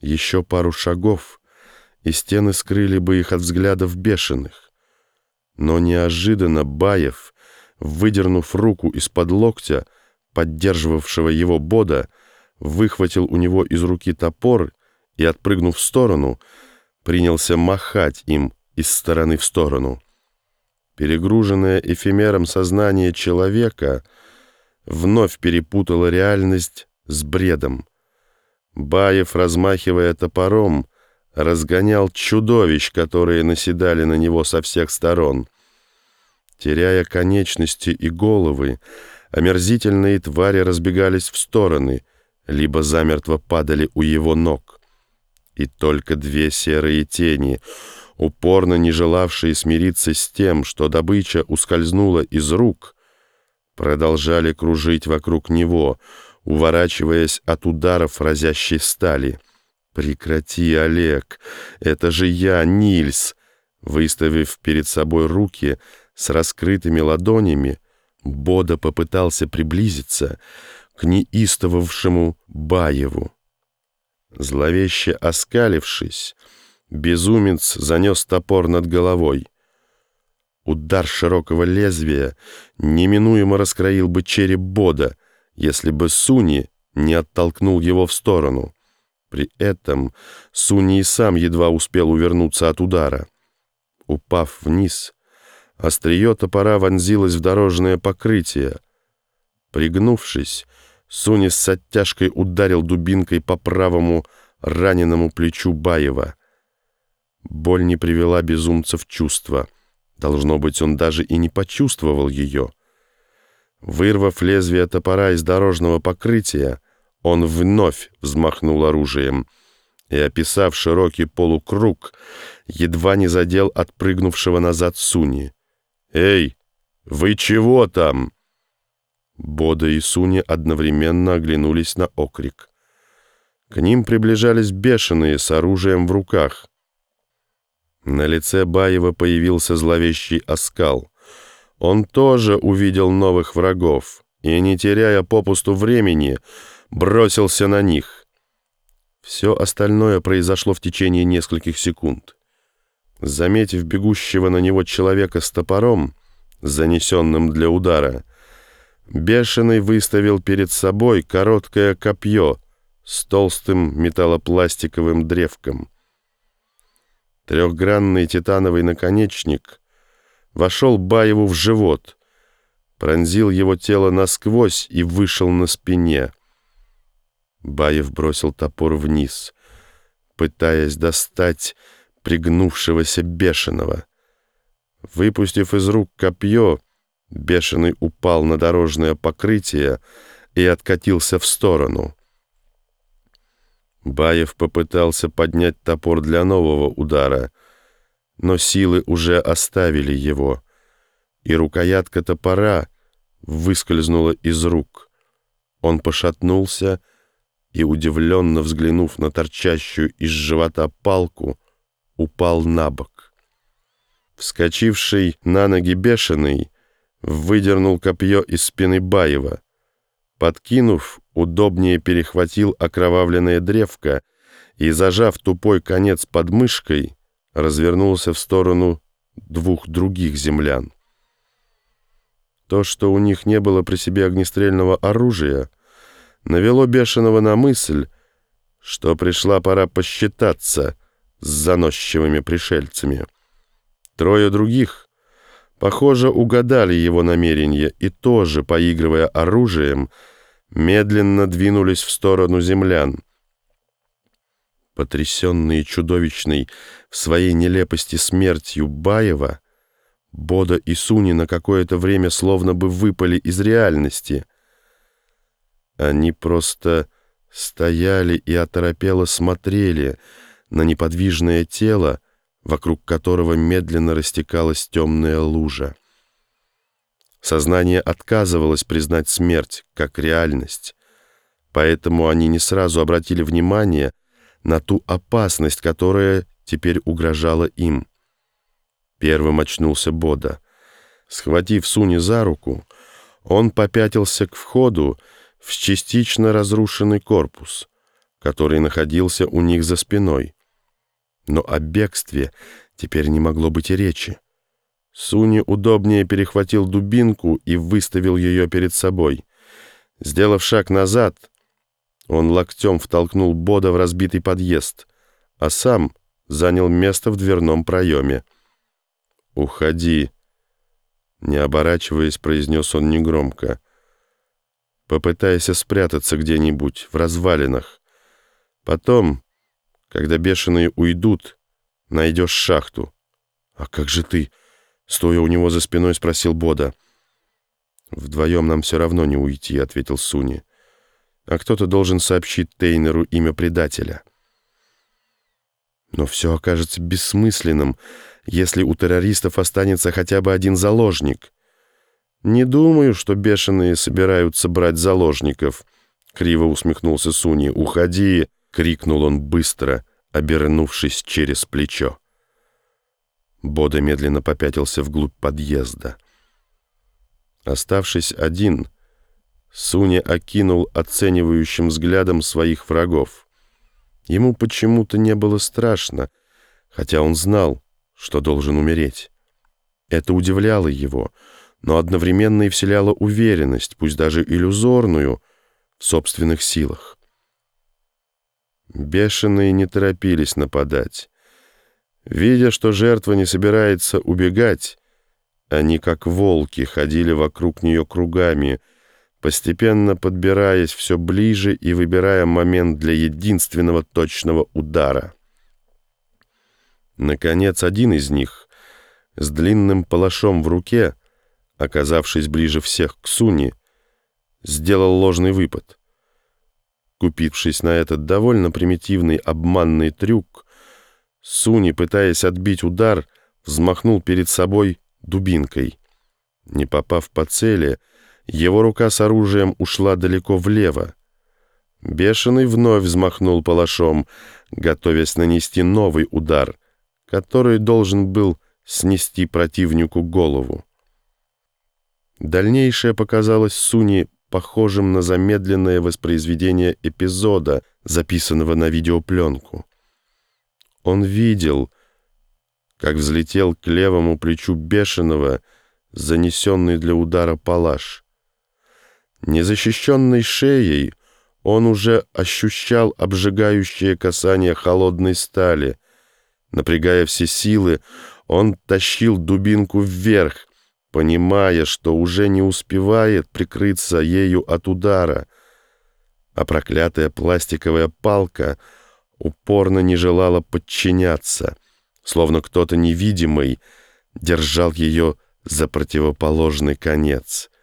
Еще пару шагов, и стены скрыли бы их от взглядов бешеных. Но неожиданно Баев, выдернув руку из-под локтя, поддерживавшего его Бода, выхватил у него из руки топор и, отпрыгнув в сторону, принялся махать им из стороны в сторону. Перегруженное эфемером сознание человека вновь перепутало реальность с бредом. Баев, размахивая топором, разгонял чудовищ, которые наседали на него со всех сторон. Теряя конечности и головы, омерзительные твари разбегались в стороны, либо замертво падали у его ног. И только две серые тени, упорно не желавшие смириться с тем, что добыча ускользнула из рук, продолжали кружить вокруг него, уворачиваясь от ударов разящей стали. «Прекрати, Олег! Это же я, Нильс!» Выставив перед собой руки с раскрытыми ладонями, Бода попытался приблизиться к неистовавшему Баеву. Зловеще оскалившись, безумец занес топор над головой. Удар широкого лезвия неминуемо раскроил бы череп Бода, если бы Суни не оттолкнул его в сторону. При этом Суни и сам едва успел увернуться от удара. Упав вниз, острие топора вонзилось в дорожное покрытие. Пригнувшись, Суни с оттяжкой ударил дубинкой по правому раненому плечу Баева. Боль не привела безумца в чувство. Должно быть, он даже и не почувствовал ее. Вырвав лезвие топора из дорожного покрытия, он вновь взмахнул оружием и, описав широкий полукруг, едва не задел отпрыгнувшего назад Суни. «Эй, вы чего там?» Бода и Суни одновременно оглянулись на окрик. К ним приближались бешеные с оружием в руках. На лице Баева появился зловещий оскал. Он тоже увидел новых врагов и, не теряя попусту времени, бросился на них. Все остальное произошло в течение нескольких секунд. Заметив бегущего на него человека с топором, занесенным для удара, Бешеный выставил перед собой короткое копье с толстым металлопластиковым древком. Трехгранный титановый наконечник вошел Баеву в живот, пронзил его тело насквозь и вышел на спине. Баев бросил топор вниз, пытаясь достать пригнувшегося бешеного. Выпустив из рук копье, Бешеный упал на дорожное покрытие и откатился в сторону. Баев попытался поднять топор для нового удара, но силы уже оставили его, и рукоятка топора выскользнула из рук. Он пошатнулся и, удивленно взглянув на торчащую из живота палку, упал на бок. Вскочивший на ноги бешеный, выдернул копье из спины Баева. Подкинув, удобнее перехватил окровавленное древко и, зажав тупой конец под мышкой, развернулся в сторону двух других землян. То, что у них не было при себе огнестрельного оружия, навело Бешеного на мысль, что пришла пора посчитаться с заносчивыми пришельцами. Трое других — Похоже, угадали его намерения и тоже, поигрывая оружием, медленно двинулись в сторону землян. Потрясенные чудовищной в своей нелепости смертью Баева, Бода и Суни на какое-то время словно бы выпали из реальности. Они просто стояли и оторопело смотрели на неподвижное тело, вокруг которого медленно растекалась темная лужа. Сознание отказывалось признать смерть как реальность, поэтому они не сразу обратили внимание на ту опасность, которая теперь угрожала им. Первым очнулся Бода. Схватив Суни за руку, он попятился к входу в частично разрушенный корпус. который находился у них за спиной. Но о бегстве теперь не могло быть и речи. Суни удобнее перехватил дубинку и выставил ее перед собой. Сделав шаг назад, он локтем втолкнул Бода в разбитый подъезд, а сам занял место в дверном проеме. «Уходи!» Не оборачиваясь, произнес он негромко. «Попытайся спрятаться где-нибудь, в развалинах. Потом, когда бешеные уйдут, найдешь шахту». «А как же ты?» Стоя у него за спиной, спросил Бода. «Вдвоем нам все равно не уйти», — ответил Суни. «А кто-то должен сообщить Тейнеру имя предателя». Но все окажется бессмысленным, если у террористов останется хотя бы один заложник. «Не думаю, что бешеные собираются брать заложников», — криво усмехнулся Суни. «Уходи!» — крикнул он быстро, обернувшись через плечо. Бода медленно попятился вглубь подъезда. Оставшись один, Суни окинул оценивающим взглядом своих врагов. Ему почему-то не было страшно, хотя он знал, что должен умереть. Это удивляло его, но одновременно и вселяло уверенность, пусть даже иллюзорную, в собственных силах. Бешеные не торопились нападать. Видя, что жертва не собирается убегать, они, как волки, ходили вокруг нее кругами, постепенно подбираясь все ближе и выбирая момент для единственного точного удара. Наконец, один из них, с длинным палашом в руке, оказавшись ближе всех к Суни, сделал ложный выпад. Купившись на этот довольно примитивный обманный трюк, Суни, пытаясь отбить удар, взмахнул перед собой дубинкой. Не попав по цели, его рука с оружием ушла далеко влево. Бешеный вновь взмахнул палашом, готовясь нанести новый удар, который должен был снести противнику голову. Дальнейшее показалось Суни похожим на замедленное воспроизведение эпизода, записанного на видеопленку. Он видел, как взлетел к левому плечу бешеного, занесенный для удара палаш. Незащищенной шеей он уже ощущал обжигающее касание холодной стали. Напрягая все силы, он тащил дубинку вверх, понимая, что уже не успевает прикрыться ею от удара, а проклятая пластиковая палка упорно не желала подчиняться, словно кто-то невидимый держал ее за противоположный конец —